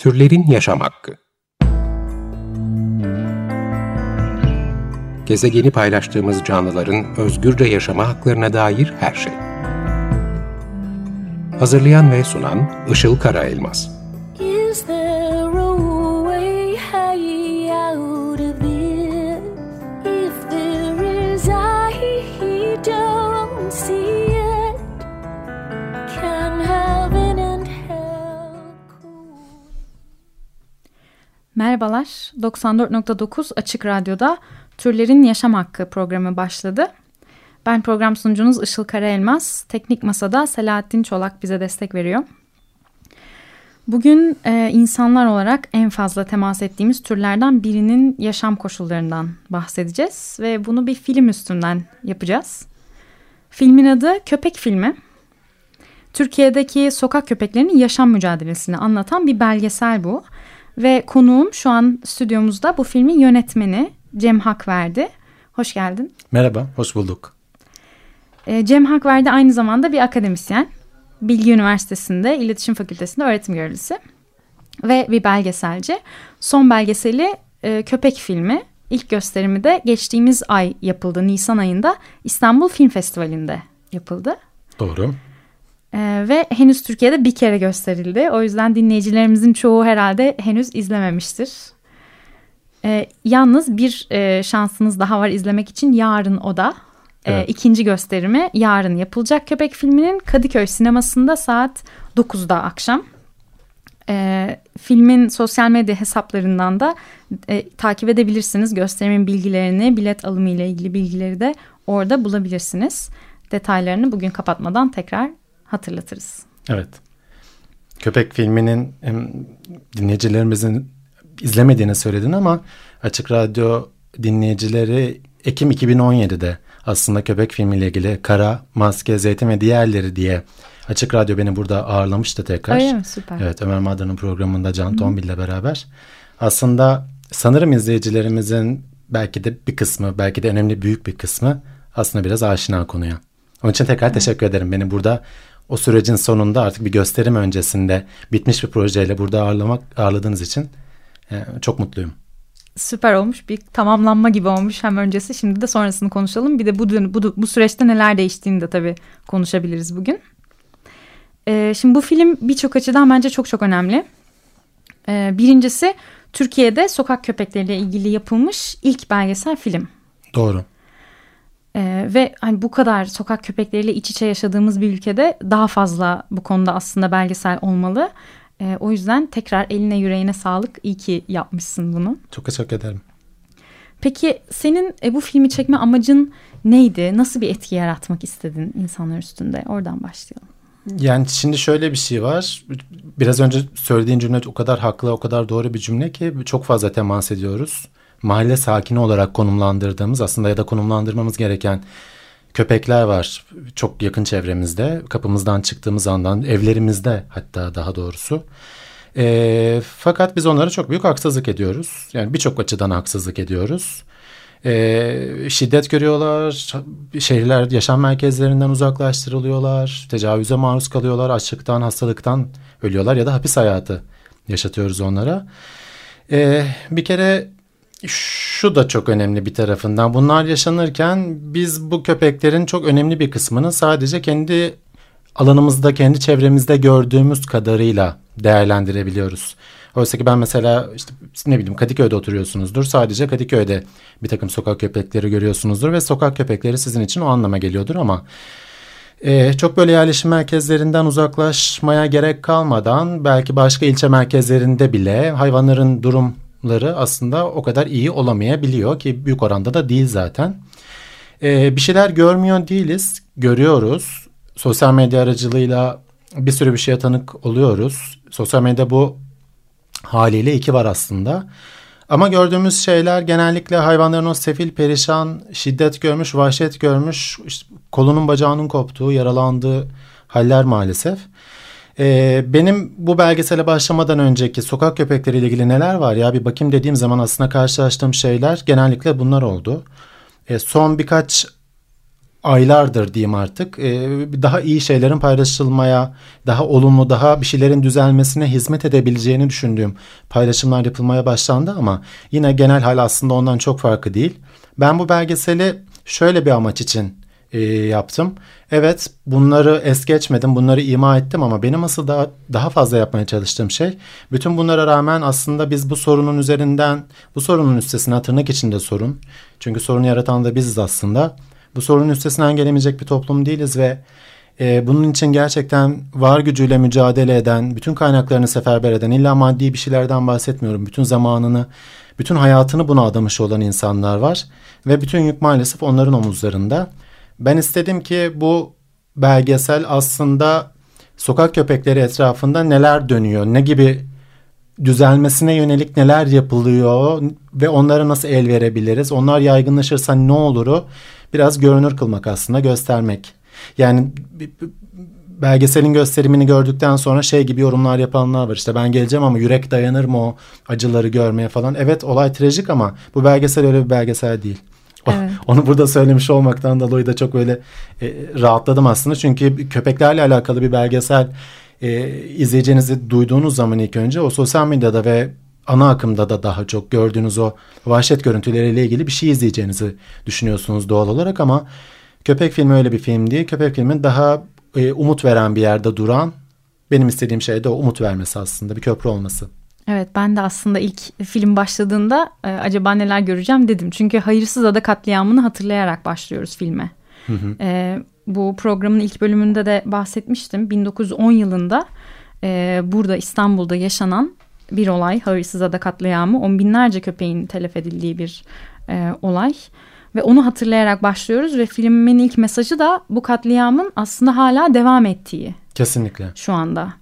Türlerin Yaşam Hakkı Gezegeni paylaştığımız canlıların özgürce yaşama haklarına dair her şey. Hazırlayan ve sunan Işıl Karaelmaz. Merhabalar, 94.9 Açık Radyo'da Türlerin Yaşam Hakkı programı başladı. Ben program sunucunuz Işıl Karaelmaz. Teknik Masa'da Selahattin Çolak bize destek veriyor. Bugün e, insanlar olarak en fazla temas ettiğimiz türlerden birinin yaşam koşullarından bahsedeceğiz. Ve bunu bir film üstünden yapacağız. Filmin adı Köpek Filmi. Türkiye'deki sokak köpeklerinin yaşam mücadelesini anlatan bir belgesel bu. Ve konuğum şu an stüdyomuzda bu filmin yönetmeni Cem Hakverdi. Hoş geldin. Merhaba, hoş bulduk. E, Cem Hakverdi aynı zamanda bir akademisyen. Bilgi Üniversitesi'nde İletişim Fakültesi'nde öğretim görevlisi. Ve bir belgeselci. Son belgeseli e, Köpek filmi. İlk gösterimi de geçtiğimiz ay yapıldı. Nisan ayında İstanbul Film Festivali'nde yapıldı. Doğru. Ee, ve henüz Türkiye'de bir kere gösterildi. O yüzden dinleyicilerimizin çoğu herhalde henüz izlememiştir. Ee, yalnız bir e, şansınız daha var izlemek için yarın o da. Ee, Evet. ikinci gösterimi yarın yapılacak Köpek filminin Kadıköy sinemasında saat 9'da akşam. Ee, filmin sosyal medya hesaplarından da e, takip edebilirsiniz. Gösterimin bilgilerini, bilet alımı ile ilgili bilgileri de orada bulabilirsiniz. Detaylarını bugün kapatmadan tekrar hatırlatırız. Evet. Köpek filminin dinleyicilerimizin izlemediğini söyledin ama Açık Radyo dinleyicileri Ekim 2017'de aslında Köpek filmiyle ilgili Kara, Maske, Zeytin ve diğerleri diye Açık Radyo beni burada ağırlamıştı tekrar. Öyle mi? Süper. Evet Ömer Madra'nın programında Can Tombil ile beraber. Aslında sanırım izleyicilerimizin belki de bir kısmı, belki de önemli büyük bir kısmı aslında biraz aşina konuya. Onun için tekrar teşekkür ederim. Beni burada o sürecin sonunda artık bir gösterim öncesinde bitmiş bir projeyle burada ağırlamak ağırladığınız için e, çok mutluyum. Süper olmuş. Bir tamamlanma gibi olmuş hem öncesi. Şimdi de sonrasını konuşalım. Bir de bu, bu, bu süreçte neler değiştiğini de tabii konuşabiliriz bugün. Ee, şimdi bu film birçok açıdan bence çok çok önemli. Ee, birincisi Türkiye'de sokak köpekleriyle ilgili yapılmış ilk belgesel film. Doğru. Ee, ve hani bu kadar sokak köpekleriyle iç içe yaşadığımız bir ülkede daha fazla bu konuda aslında belgesel olmalı. Ee, o yüzden tekrar eline yüreğine sağlık. İyi ki yapmışsın bunu. Çok teşekkür ederim. Peki senin e, bu filmi çekme amacın neydi? Nasıl bir etki yaratmak istedin insanlar üstünde? Oradan başlayalım. Yani şimdi şöyle bir şey var. Biraz önce söylediğin cümle o kadar haklı, o kadar doğru bir cümle ki çok fazla temas ediyoruz. Mahalle sakini olarak konumlandırdığımız aslında ya da konumlandırmamız gereken köpekler var çok yakın çevremizde. Kapımızdan çıktığımız andan evlerimizde hatta daha doğrusu. E, fakat biz onlara çok büyük haksızlık ediyoruz. Yani birçok açıdan haksızlık ediyoruz. E, şiddet görüyorlar, şehirler yaşam merkezlerinden uzaklaştırılıyorlar, tecavüze maruz kalıyorlar, açlıktan, hastalıktan ölüyorlar ya da hapis hayatı yaşatıyoruz onlara. E, bir kere şu da çok önemli bir tarafından. Bunlar yaşanırken biz bu köpeklerin çok önemli bir kısmını sadece kendi alanımızda, kendi çevremizde gördüğümüz kadarıyla değerlendirebiliyoruz. Oysa ki ben mesela işte ne bileyim Kadıköy'de oturuyorsunuzdur. Sadece Kadıköy'de bir takım sokak köpekleri görüyorsunuzdur ve sokak köpekleri sizin için o anlama geliyordur ama e, çok böyle yerleşim merkezlerinden uzaklaşmaya gerek kalmadan belki başka ilçe merkezlerinde bile hayvanların durumları aslında o kadar iyi olamayabiliyor ki büyük oranda da değil zaten. E, bir şeyler görmüyor değiliz, görüyoruz. Sosyal medya aracılığıyla bir sürü bir şeye tanık oluyoruz. Sosyal medya bu haliyle iki var aslında. Ama gördüğümüz şeyler genellikle hayvanların o sefil, perişan, şiddet görmüş, vahşet görmüş, işte kolunun bacağının koptuğu, yaralandığı haller maalesef. Ee, benim bu belgesele başlamadan önceki sokak köpekleriyle ilgili neler var ya bir bakayım dediğim zaman aslında karşılaştığım şeyler genellikle bunlar oldu. Ee, son birkaç aylardır diyeyim artık e, daha iyi şeylerin paylaşılmaya, daha olumlu, daha bir şeylerin düzelmesine hizmet edebileceğini düşündüğüm paylaşımlar yapılmaya başlandı ama yine genel hal aslında ondan çok farkı değil. Ben bu belgeseli şöyle bir amaç için e, yaptım. Evet bunları es geçmedim, bunları ima ettim ama benim asıl daha, daha fazla yapmaya çalıştığım şey bütün bunlara rağmen aslında biz bu sorunun üzerinden, bu sorunun üstesine tırnak içinde sorun. Çünkü sorunu yaratan da biziz aslında. Bu sorunun üstesinden gelemeyecek bir toplum değiliz ve e, bunun için gerçekten var gücüyle mücadele eden, bütün kaynaklarını seferber eden, illa maddi bir şeylerden bahsetmiyorum. Bütün zamanını, bütün hayatını buna adamış olan insanlar var ve bütün yük maalesef onların omuzlarında. Ben istedim ki bu belgesel aslında sokak köpekleri etrafında neler dönüyor, ne gibi düzelmesine yönelik neler yapılıyor ve onlara nasıl el verebiliriz, onlar yaygınlaşırsa ne oluru biraz görünür kılmak aslında göstermek. Yani belgeselin gösterimini gördükten sonra şey gibi yorumlar yapanlar var. İşte ben geleceğim ama yürek dayanır mı o acıları görmeye falan. Evet olay trajik ama bu belgesel öyle bir belgesel değil. Evet. Onu burada söylemiş olmaktan dolayı da çok böyle e, rahatladım aslında. Çünkü köpeklerle alakalı bir belgesel e, izleyeceğinizi duyduğunuz zaman ilk önce o sosyal medyada ve ana akımda da daha çok gördüğünüz o vahşet görüntüleriyle ilgili bir şey izleyeceğinizi düşünüyorsunuz doğal olarak ama köpek filmi öyle bir film değil. Köpek filmin daha e, umut veren bir yerde duran benim istediğim şey de o umut vermesi aslında bir köprü olması. Evet ben de aslında ilk film başladığında e, acaba neler göreceğim dedim. Çünkü Hayırsız Ada katliamını hatırlayarak başlıyoruz filme. Hı hı. E, bu programın ilk bölümünde de bahsetmiştim. 1910 yılında e, burada İstanbul'da yaşanan bir olay. Hayırsız Ada katliamı. On binlerce köpeğin telef edildiği bir e, olay. Ve onu hatırlayarak başlıyoruz ve filmin ilk mesajı da bu katliamın aslında hala devam ettiği. Kesinlikle. Şu anda.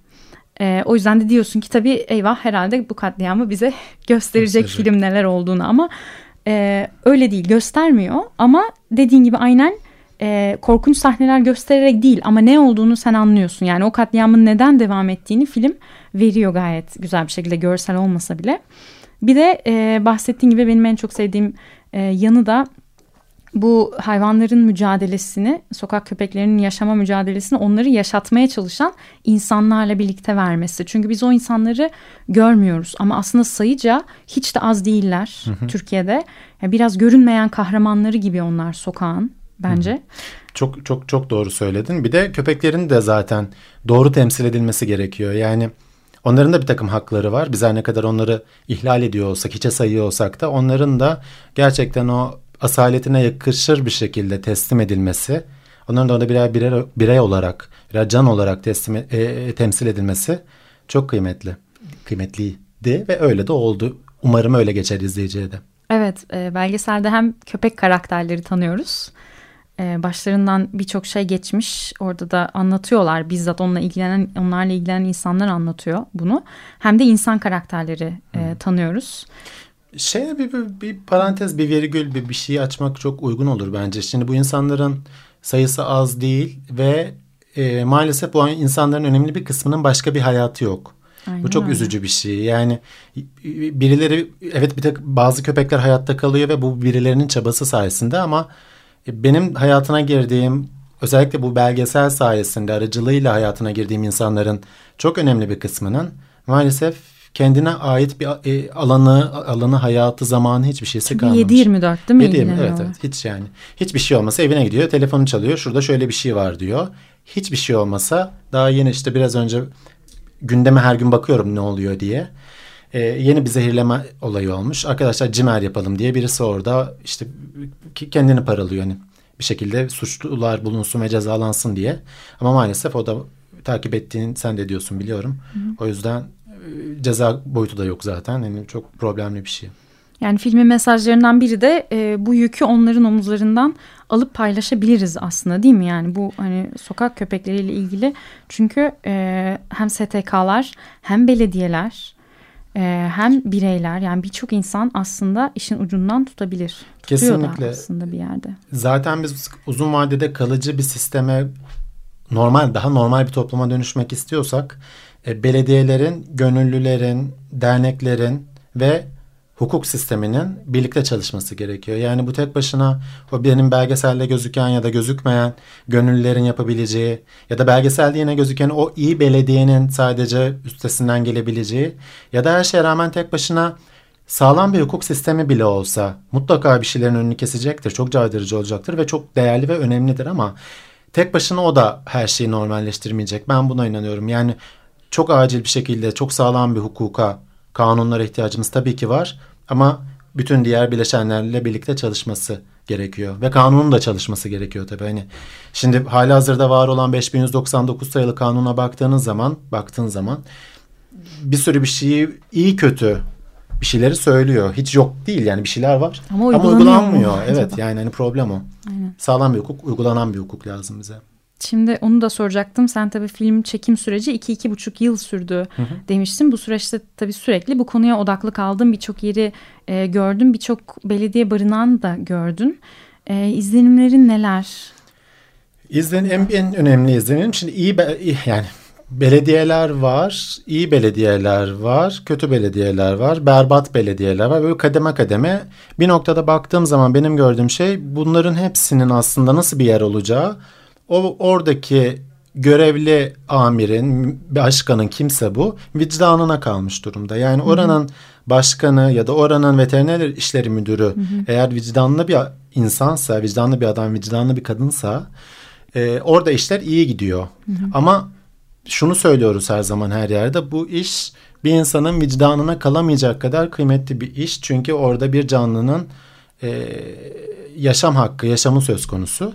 E, o yüzden de diyorsun ki tabii eyvah herhalde bu katliamı bize gösterecek film neler olduğunu ama e, öyle değil göstermiyor ama dediğin gibi aynen e, korkunç sahneler göstererek değil ama ne olduğunu sen anlıyorsun. Yani o katliamın neden devam ettiğini film veriyor gayet güzel bir şekilde görsel olmasa bile. Bir de e, bahsettiğin gibi benim en çok sevdiğim e, yanı da bu hayvanların mücadelesini, sokak köpeklerinin yaşama mücadelesini onları yaşatmaya çalışan insanlarla birlikte vermesi. Çünkü biz o insanları görmüyoruz ama aslında sayıca hiç de az değiller hı hı. Türkiye'de. Yani biraz görünmeyen kahramanları gibi onlar sokağın bence. Hı hı. Çok çok çok doğru söyledin. Bir de köpeklerin de zaten doğru temsil edilmesi gerekiyor. Yani onların da bir takım hakları var. Biz her ne kadar onları ihlal ediyor olsak, hiçe sayıyor olsak da onların da gerçekten o asaletine yakışır bir şekilde teslim edilmesi, onların da orada birer birer birey olarak, birer can olarak teslim e, e, temsil edilmesi çok kıymetli. Kıymetliydi ve öyle de oldu. Umarım öyle geçer izleyiciye de. Evet, e, belgeselde hem köpek karakterleri tanıyoruz. E, başlarından birçok şey geçmiş. Orada da anlatıyorlar. Bizzat onunla ilgilenen, onlarla ilgilenen insanlar anlatıyor bunu. Hem de insan karakterleri e, tanıyoruz. Şey bir, bir, bir parantez, bir virgül, bir, bir şey açmak çok uygun olur bence. Şimdi bu insanların sayısı az değil ve e, maalesef bu insanların önemli bir kısmının başka bir hayatı yok. Aynen bu çok öyle. üzücü bir şey. Yani birileri evet bir tek bazı köpekler hayatta kalıyor ve bu birilerinin çabası sayesinde ama e, benim hayatına girdiğim özellikle bu belgesel sayesinde aracılığıyla hayatına girdiğim insanların çok önemli bir kısmının maalesef kendine ait bir e, alanı, alanı, hayatı, zamanı hiçbir şeysi kalmamış. 7-24 değil mi? 7 evet, evet hiç yani. Hiçbir şey olmasa evine gidiyor, telefonu çalıyor. Şurada şöyle bir şey var diyor. Hiçbir şey olmasa daha yeni işte biraz önce gündeme her gün bakıyorum ne oluyor diye. Ee, yeni bir zehirleme olayı olmuş. Arkadaşlar cimer yapalım diye birisi orada işte kendini paralıyor hani bir şekilde suçlular bulunsun ve cezalansın diye. Ama maalesef o da takip ettiğin sen de diyorsun biliyorum. Hı hı. O yüzden ceza boyutu da yok zaten. Yani çok problemli bir şey. Yani filmin mesajlarından biri de e, bu yükü onların omuzlarından alıp paylaşabiliriz aslında değil mi? Yani bu hani sokak köpekleriyle ilgili çünkü e, hem STK'lar hem belediyeler e, hem bireyler yani birçok insan aslında işin ucundan tutabilir. Tutuyor Kesinlikle. Da aslında bir yerde. Zaten biz uzun vadede kalıcı bir sisteme normal daha normal bir topluma dönüşmek istiyorsak e, belediyelerin, gönüllülerin, derneklerin ve hukuk sisteminin birlikte çalışması gerekiyor. Yani bu tek başına o benim belgeselde gözüken ya da gözükmeyen gönüllülerin yapabileceği ya da belgeselde yine gözüken o iyi belediyenin sadece üstesinden gelebileceği ya da her şeye rağmen tek başına sağlam bir hukuk sistemi bile olsa mutlaka bir şeylerin önünü kesecektir. Çok caydırıcı olacaktır ve çok değerli ve önemlidir ama tek başına o da her şeyi normalleştirmeyecek. Ben buna inanıyorum. Yani çok acil bir şekilde çok sağlam bir hukuka, kanunlara ihtiyacımız tabii ki var ama bütün diğer bileşenlerle birlikte çalışması gerekiyor ve kanunun da çalışması gerekiyor tabii. Hani şimdi hali hazırda var olan 5199 sayılı kanuna baktığınız zaman, baktığın zaman bir sürü bir şeyi iyi kötü bir şeyleri söylüyor. Hiç yok değil yani bir şeyler var. Ama Ama, uygulanıyor uygulanmıyor. Evet acaba? yani hani problem o. Aynen. Sağlam bir hukuk, uygulanan bir hukuk lazım bize. Şimdi onu da soracaktım. Sen tabii film çekim süreci 2-2,5 yıl sürdü demiştin. Bu süreçte tabii sürekli bu konuya odaklı kaldın. Birçok yeri e, gördün. Birçok belediye barınağını da gördün. E, izlenimlerin neler? İzlen en, en önemli izlenim şimdi iyi be- yani belediyeler var, iyi belediyeler var, kötü belediyeler var, berbat belediyeler var. Böyle kademe kademe bir noktada baktığım zaman benim gördüğüm şey bunların hepsinin aslında nasıl bir yer olacağı o oradaki görevli amirin, başkanın kimse bu vicdanına kalmış durumda. Yani oranın başkanı ya da oranın veteriner işleri müdürü eğer vicdanlı bir insansa, vicdanlı bir adam, vicdanlı bir kadınsa e, orada işler iyi gidiyor. Ama şunu söylüyoruz her zaman her yerde bu iş bir insanın vicdanına kalamayacak kadar kıymetli bir iş. Çünkü orada bir canlının e, yaşam hakkı, yaşamı söz konusu.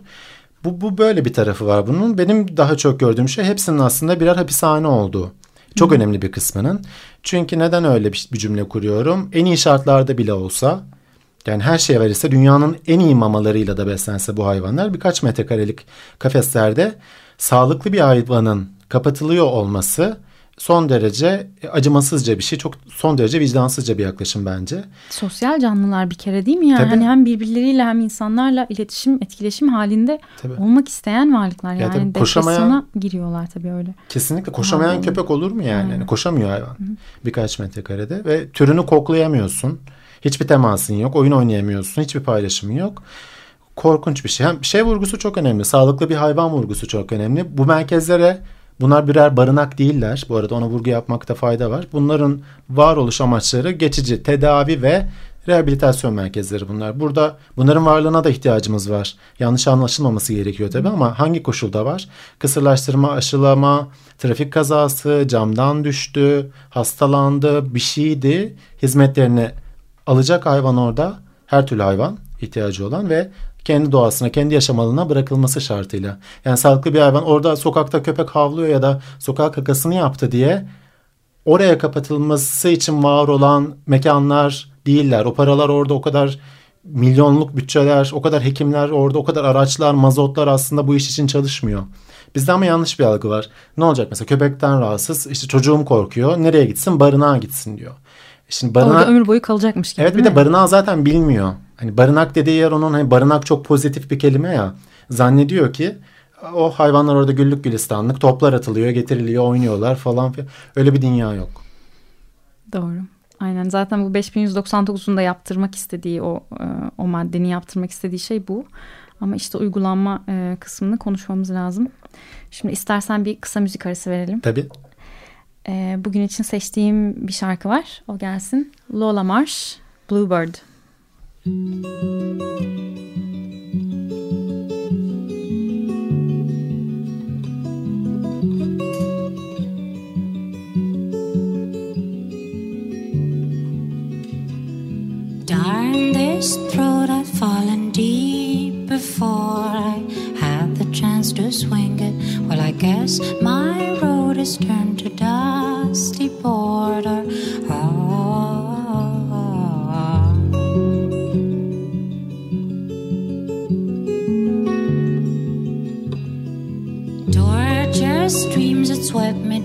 Bu, bu böyle bir tarafı var bunun. Benim daha çok gördüğüm şey hepsinin aslında birer hapishane olduğu. Çok önemli bir kısmının. Çünkü neden öyle bir, bir cümle kuruyorum? En iyi şartlarda bile olsa yani her şey verirse dünyanın en iyi mamalarıyla da beslense bu hayvanlar birkaç metrekarelik kafeslerde sağlıklı bir hayvanın kapatılıyor olması son derece acımasızca bir şey. Çok son derece vicdansızca bir yaklaşım bence. Sosyal canlılar bir kere değil mi? Yani Tabii. hani hem birbirleriyle hem insanlarla iletişim, etkileşim halinde Tabii. olmak isteyen varlıklar. Ya Yani tabii koşamayan- giriyorlar tabii öyle. Kesinlikle koşamayan Aynen. köpek olur mu yani? Aynen. Yani koşamıyor hayvan. Birkaç metrekarede ve türünü koklayamıyorsun. Hiçbir temasın yok. Oyun oynayamıyorsun. Hiçbir paylaşımın yok. Korkunç bir şey. Hem şey vurgusu çok önemli. Sağlıklı bir hayvan vurgusu çok önemli. Bu merkezlere bunlar birer barınak değiller. Bu arada ona vurgu yapmakta fayda var. Bunların varoluş amaçları geçici tedavi ve rehabilitasyon merkezleri bunlar. Burada bunların varlığına da ihtiyacımız var. Yanlış anlaşılmaması gerekiyor tabii ama hangi koşulda var? Kısırlaştırma, aşılama, trafik kazası, camdan düştü, hastalandı, bir şeydi. Hizmetlerini alacak hayvan orada. Her türlü hayvan ihtiyacı olan ve kendi doğasına, kendi yaşam alanına bırakılması şartıyla. Yani sağlıklı bir hayvan orada sokakta köpek havlıyor ya da sokak kakasını yaptı diye oraya kapatılması için var olan mekanlar değiller. O paralar orada o kadar milyonluk bütçeler, o kadar hekimler orada, o kadar araçlar, mazotlar aslında bu iş için çalışmıyor. Bizde ama yanlış bir algı var. Ne olacak mesela köpekten rahatsız, işte çocuğum korkuyor, nereye gitsin? Barınağa gitsin diyor. Şimdi barınağa... Orada ömür boyu kalacakmış gibi. Evet bir de barınağı zaten bilmiyor. Hani barınak dediği yer onun hani barınak çok pozitif bir kelime ya. Zannediyor ki o hayvanlar orada güllük gülistanlık toplar atılıyor, getiriliyor, oynuyorlar falan filan. Öyle bir dünya yok. Doğru. Aynen zaten bu 5199'un da yaptırmak istediği o e, o maddenin yaptırmak istediği şey bu. Ama işte uygulanma e, kısmını konuşmamız lazım. Şimdi istersen bir kısa müzik arası verelim. Tabii. E, bugün için seçtiğim bir şarkı var. O gelsin. Lola Marsh, Bluebird. Darn this throat, I've fallen deep before I had the chance to swing it. Well, I guess my road is turned to dusty border.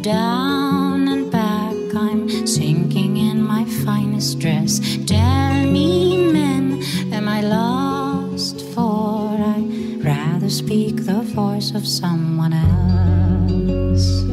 Down and back. I'm sinking in my finest dress. Tell me, men, am I lost? For I rather speak the voice of someone else.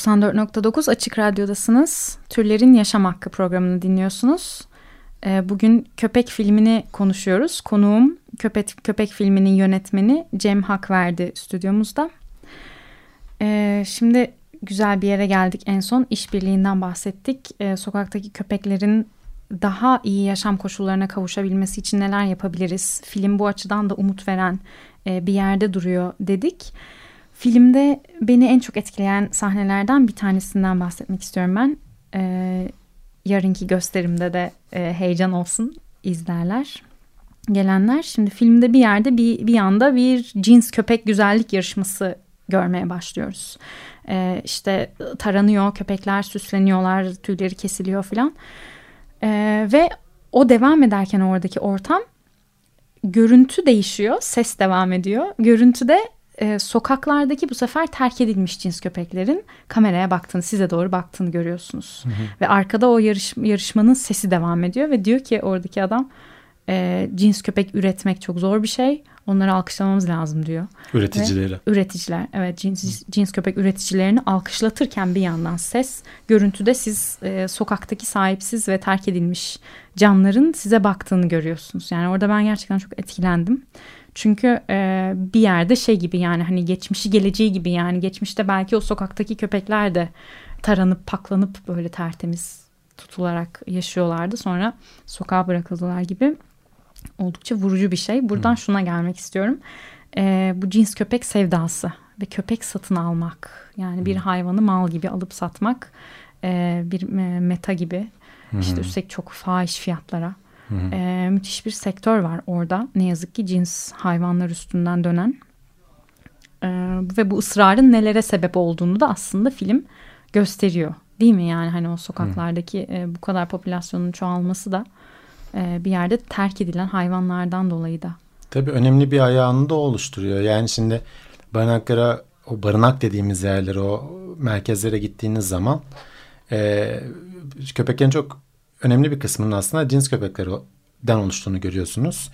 94.9 Açık Radyo'dasınız. Türlerin Yaşam Hakkı programını dinliyorsunuz. Ee, Bugün Köpek filmini konuşuyoruz. Konuğum Köpek, Köpek filminin yönetmeni Cem Hakverdi stüdyomuzda. Ee, Şimdi güzel bir yere geldik en son. işbirliğinden bahsettik. Ee, Sokaktaki köpeklerin daha iyi yaşam koşullarına kavuşabilmesi için neler yapabiliriz? Film bu açıdan da umut veren e, bir yerde duruyor dedik. Filmde beni en çok etkileyen sahnelerden bir tanesinden bahsetmek istiyorum ben. Ee, yarınki gösterimde de e, heyecan olsun izlerler gelenler. Şimdi filmde bir yerde bir, bir anda bir cins köpek güzellik yarışması görmeye başlıyoruz. Ee, işte taranıyor köpekler süsleniyorlar tüyleri kesiliyor filan. Ee, ve o devam ederken oradaki ortam görüntü değişiyor ses devam ediyor. Görüntüde e, sokaklardaki bu sefer terk edilmiş cins köpeklerin kameraya baktığını, size doğru baktığını görüyorsunuz. Ve arkada o yarış, yarışmanın sesi devam ediyor ve diyor ki oradaki adam e, cins köpek üretmek çok zor bir şey. Onları alkışlamamız lazım diyor. Üreticileri. Ve üreticiler evet cins, cins köpek üreticilerini alkışlatırken bir yandan ses görüntüde siz e, sokaktaki sahipsiz ve terk edilmiş canların size baktığını görüyorsunuz. Yani orada ben gerçekten çok etkilendim. Çünkü e, bir yerde şey gibi yani hani geçmişi geleceği gibi yani. Geçmişte belki o sokaktaki köpekler de taranıp paklanıp böyle tertemiz tutularak yaşıyorlardı. Sonra sokağa bırakıldılar gibi. Oldukça vurucu bir şey. Buradan şuna gelmek istiyorum. E, bu cins köpek sevdası ve köpek satın almak yani bir hayvanı mal gibi alıp satmak e, bir e, meta gibi. İşte üstelik çok fahiş fiyatlara e, müthiş bir sektör var orada. Ne yazık ki cins hayvanlar üstünden dönen. E, ve bu ısrarın nelere sebep olduğunu da aslında film gösteriyor. Değil mi yani? Hani o sokaklardaki e, bu kadar popülasyonun çoğalması da e, bir yerde terk edilen hayvanlardan dolayı da. Tabii önemli bir ayağını da oluşturuyor. Yani şimdi barınaklara, o barınak dediğimiz yerlere, o merkezlere gittiğiniz zaman e, köpeklerin çok önemli bir kısmının aslında cins köpeklerden oluştuğunu görüyorsunuz.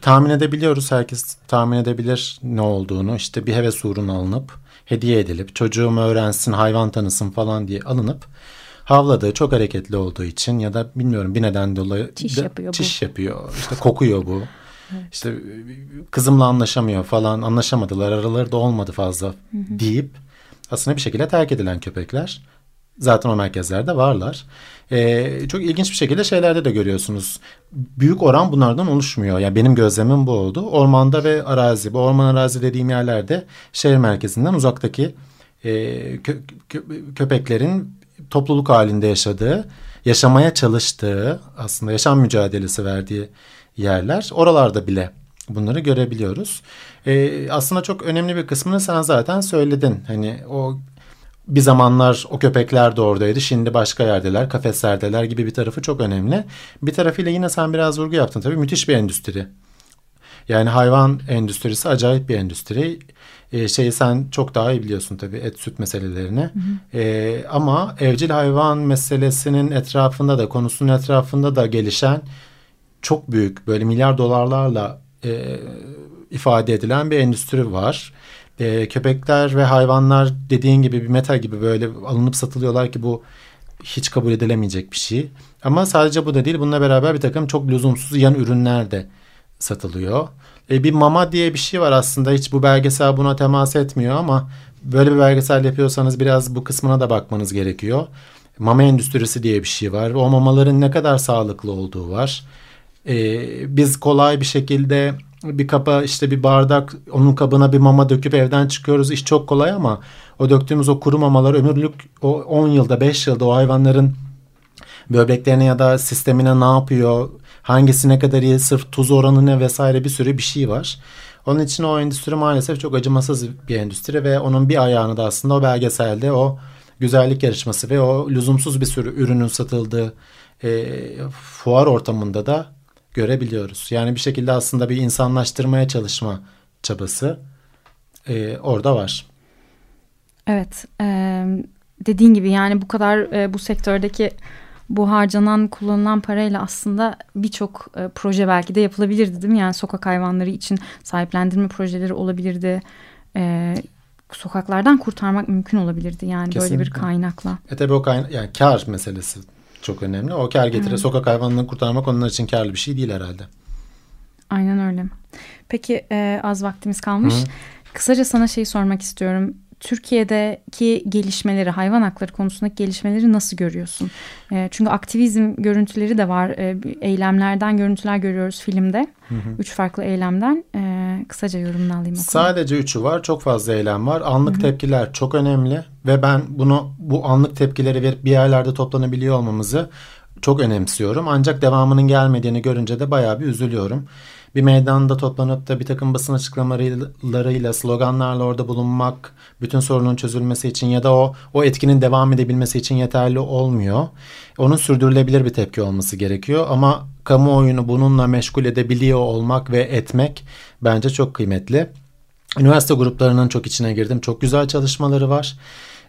Tahmin edebiliyoruz, herkes tahmin edebilir ne olduğunu. İşte bir heves uğruna alınıp, hediye edilip, çocuğum öğrensin, hayvan tanısın falan diye alınıp havladığı çok hareketli olduğu için ya da bilmiyorum bir neden dolayı Çiş da- yapıyor bu. çiş yapıyor. İşte kokuyor bu. İşte kızımla anlaşamıyor falan anlaşamadılar araları da olmadı fazla deyip aslında bir şekilde terk edilen köpekler zaten o merkezlerde varlar. Ee, çok ilginç bir şekilde şeylerde de görüyorsunuz. Büyük oran bunlardan oluşmuyor. Yani benim gözlemim bu oldu. Ormanda ve arazi, bu orman arazi dediğim yerlerde şehir merkezinden uzaktaki e, kö- kö- köpeklerin topluluk halinde yaşadığı, yaşamaya çalıştığı, aslında yaşam mücadelesi verdiği yerler. Oralarda bile bunları görebiliyoruz. Ee, aslında çok önemli bir kısmını sen zaten söyledin. Hani o bir zamanlar o köpekler de oradaydı. Şimdi başka yerdeler, kafeslerdeler gibi bir tarafı çok önemli. Bir tarafıyla yine sen biraz vurgu yaptın tabii. Müthiş bir endüstri. Yani hayvan endüstrisi acayip bir endüstri. Ee, şeyi sen çok daha iyi biliyorsun tabii et süt meselelerini. Hı hı. Ee, ama evcil hayvan meselesinin etrafında da konusunun etrafında da gelişen çok büyük böyle milyar dolarlarla e, ifade edilen bir endüstri var. E, köpekler ve hayvanlar dediğin gibi bir meta gibi böyle alınıp satılıyorlar ki bu hiç kabul edilemeyecek bir şey. Ama sadece bu da değil bununla beraber bir takım çok lüzumsuz yan ürünler de satılıyor. E, bir mama diye bir şey var aslında hiç bu belgesel buna temas etmiyor ama böyle bir belgesel yapıyorsanız biraz bu kısmına da bakmanız gerekiyor. Mama endüstrisi diye bir şey var. O mamaların ne kadar sağlıklı olduğu var. E, biz kolay bir şekilde bir kapa işte bir bardak onun kabına bir mama döküp evden çıkıyoruz. İş çok kolay ama o döktüğümüz o kuru mamalar ömürlük o 10 yılda 5 yılda o hayvanların böbreklerine ya da sistemine ne yapıyor? Hangisi ne kadar iyi? Sırf tuz oranı ne vesaire bir sürü bir şey var. Onun için o endüstri maalesef çok acımasız bir endüstri ve onun bir ayağını da aslında o belgeselde o güzellik yarışması ve o lüzumsuz bir sürü ürünün satıldığı e, fuar ortamında da görebiliyoruz. Yani bir şekilde aslında bir insanlaştırmaya çalışma çabası e, orada var. Evet, e, dediğin gibi yani bu kadar e, bu sektördeki bu harcanan kullanılan parayla aslında birçok e, proje belki de yapılabilirdi değil mi? Yani sokak hayvanları için sahiplendirme projeleri olabilirdi. E, sokaklardan kurtarmak mümkün olabilirdi yani Kesinlikle. böyle bir kaynakla. E tabi o kaynak yani kar meselesi çok önemli. O kar getire evet. sokak hayvanlarını kurtarmak onlar için karlı bir şey değil herhalde. Aynen öyle. Peki e, az vaktimiz kalmış. Hı. Kısaca sana şey sormak istiyorum. Türkiye'deki gelişmeleri, hayvan hakları konusundaki gelişmeleri nasıl görüyorsun? E, çünkü aktivizm görüntüleri de var. E, eylemlerden görüntüler görüyoruz filmde. Hı hı. Üç farklı eylemden. E, kısaca yorumunu alayım. Sadece üçü var. Çok fazla eylem var. Anlık hı hı. tepkiler çok önemli. Ve ben bunu bu anlık tepkileri verip bir yerlerde toplanabiliyor olmamızı çok önemsiyorum. Ancak devamının gelmediğini görünce de bayağı bir üzülüyorum bir meydanda toplanıp da bir takım basın açıklamalarıyla, sloganlarla orada bulunmak bütün sorunun çözülmesi için ya da o o etkinin devam edebilmesi için yeterli olmuyor. Onun sürdürülebilir bir tepki olması gerekiyor ama kamuoyunu bununla meşgul edebiliyor olmak ve etmek bence çok kıymetli. Üniversite gruplarının çok içine girdim. Çok güzel çalışmaları var.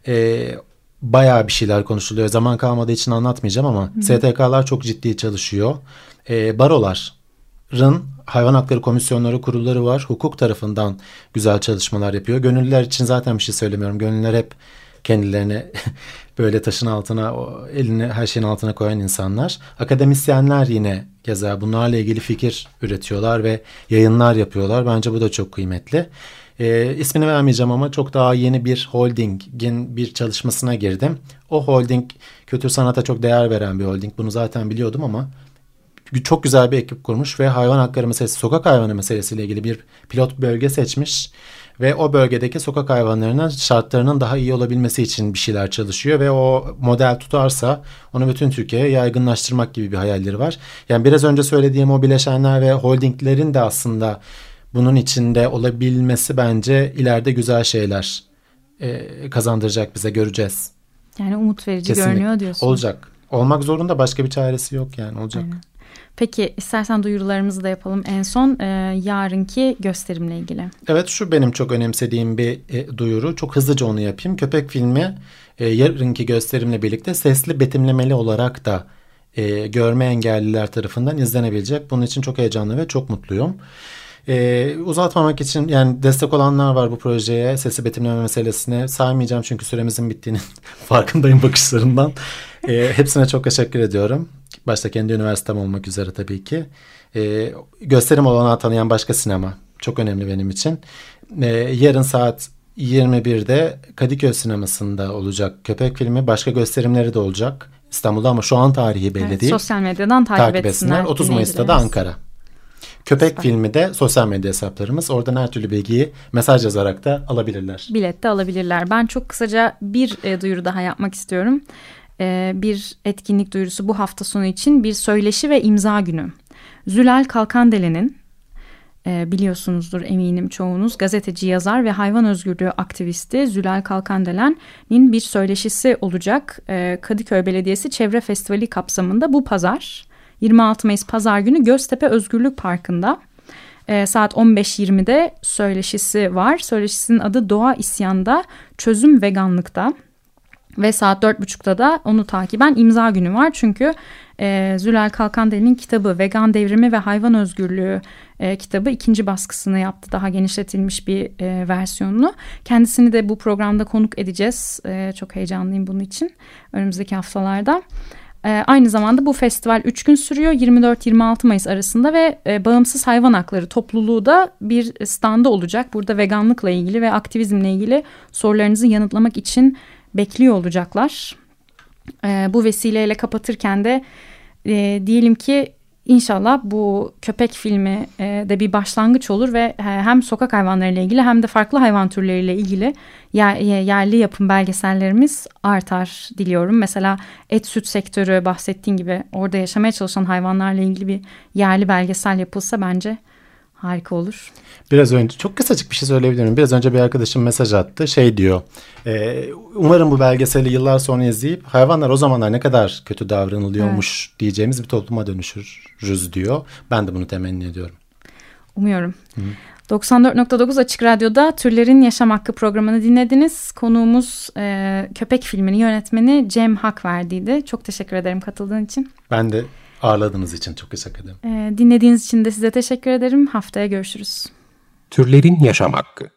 Ee, bayağı bir şeyler konuşuluyor. Zaman kalmadığı için anlatmayacağım ama Hı. STK'lar çok ciddi çalışıyor. Ee, baroların hayvan hakları komisyonları, kurulları var. Hukuk tarafından güzel çalışmalar yapıyor. Gönüllüler için zaten bir şey söylemiyorum. Gönüllüler hep kendilerini böyle taşın altına, elini her şeyin altına koyan insanlar. Akademisyenler yine keza bunlarla ilgili fikir üretiyorlar ve yayınlar yapıyorlar. Bence bu da çok kıymetli. E, ismini vermeyeceğim ama çok daha yeni bir holdingin bir çalışmasına girdim. O holding kültür sanata çok değer veren bir holding. Bunu zaten biliyordum ama çok güzel bir ekip kurmuş ve hayvan hakları meselesi, sokak hayvanı meselesiyle ilgili bir pilot bölge seçmiş ve o bölgedeki sokak hayvanlarının şartlarının daha iyi olabilmesi için bir şeyler çalışıyor ve o model tutarsa onu bütün Türkiye'ye yaygınlaştırmak gibi bir hayalleri var. Yani biraz önce söylediğim o bileşenler ve holdinglerin de aslında bunun içinde olabilmesi bence ileride güzel şeyler e, kazandıracak bize göreceğiz. Yani umut verici Kesinlikle. görünüyor diyorsun. Olacak. Olmak zorunda başka bir çaresi yok yani olacak. Aynen. Peki istersen duyurularımızı da yapalım en son e, yarınki gösterimle ilgili. Evet şu benim çok önemsediğim bir e, duyuru. Çok hızlıca onu yapayım. Köpek filmi e, yarınki gösterimle birlikte sesli betimlemeli olarak da e, görme engelliler tarafından izlenebilecek. Bunun için çok heyecanlı ve çok mutluyum. Ee, uzatmamak için yani destek olanlar var bu projeye sesi betimleme meselesine saymayacağım çünkü süremizin bittiğinin farkındayım bakışlarından. Ee, hepsine çok teşekkür ediyorum. Başta kendi üniversitem olmak üzere tabii ki. Ee, gösterim olanağı tanıyan başka sinema çok önemli benim için. Ee, yarın saat 21'de Kadıköy sinemasında olacak köpek filmi. Başka gösterimleri de olacak İstanbul'da ama şu an tarihi belli evet, değil. Sosyal medyadan takip, takip etsinler. etsinler. 30 Mayıs'ta da Ankara. Köpek Süper. filmi de sosyal medya hesaplarımız. Oradan her türlü bilgiyi mesaj yazarak da alabilirler. Bilet de alabilirler. Ben çok kısaca bir e, duyuru daha yapmak istiyorum. E, bir etkinlik duyurusu bu hafta sonu için bir söyleşi ve imza günü. Zülal Kalkandele'nin e, biliyorsunuzdur eminim çoğunuz. Gazeteci, yazar ve hayvan özgürlüğü aktivisti Zülal Kalkandelen'in bir söyleşisi olacak. E, Kadıköy Belediyesi Çevre Festivali kapsamında bu pazar 26 Mayıs pazar günü Göztepe Özgürlük Parkı'nda saat 15.20'de söyleşisi var. Söyleşisinin adı Doğa İsyanda Çözüm Veganlıkta ve saat 4.30'da da onu takiben imza günü var. Çünkü e, Zülal Kalkandelen'in kitabı Vegan Devrimi ve Hayvan Özgürlüğü e, kitabı ikinci baskısını yaptı. Daha genişletilmiş bir e, versiyonunu. Kendisini de bu programda konuk edeceğiz. E, çok heyecanlıyım bunun için önümüzdeki haftalarda. E, aynı zamanda bu festival 3 gün sürüyor 24-26 Mayıs arasında ve e, Bağımsız Hayvan Hakları topluluğu da bir standa olacak. Burada veganlıkla ilgili ve aktivizmle ilgili sorularınızı yanıtlamak için bekliyor olacaklar. E, bu vesileyle kapatırken de e, diyelim ki İnşallah bu köpek filmi e, de bir başlangıç olur ve e, hem sokak hayvanlarıyla ilgili hem de farklı hayvan türleriyle ilgili yer, yerli yapım belgesellerimiz artar diliyorum. Mesela et süt sektörü bahsettiğin gibi orada yaşamaya çalışan hayvanlarla ilgili bir yerli belgesel yapılsa bence harika olur. Biraz önce çok kısacık bir şey söyleyebilirim. Biraz önce bir arkadaşım mesaj attı. Şey diyor. E, umarım bu belgeseli yıllar sonra izleyip hayvanlar o zamanlar ne kadar kötü davranılıyormuş evet. diyeceğimiz bir topluma dönüşürüz diyor. Ben de bunu temenni ediyorum. Umuyorum. Hı. 94.9 Açık Radyo'da Türlerin Yaşam Hakkı programını dinlediniz. Konuğumuz e, Köpek filminin yönetmeni Cem Hakverdi'ydi. Çok teşekkür ederim katıldığın için. Ben de ağırladığınız için çok teşekkür ederim. E, dinlediğiniz için de size teşekkür ederim. Haftaya görüşürüz. Türlerin Yaşam Hakkı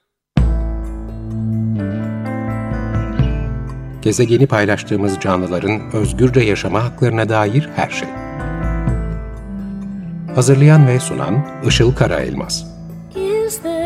Gezegeni paylaştığımız canlıların özgürce yaşama haklarına dair her şey. Hazırlayan ve sunan Işıl Karaelmaz. Is there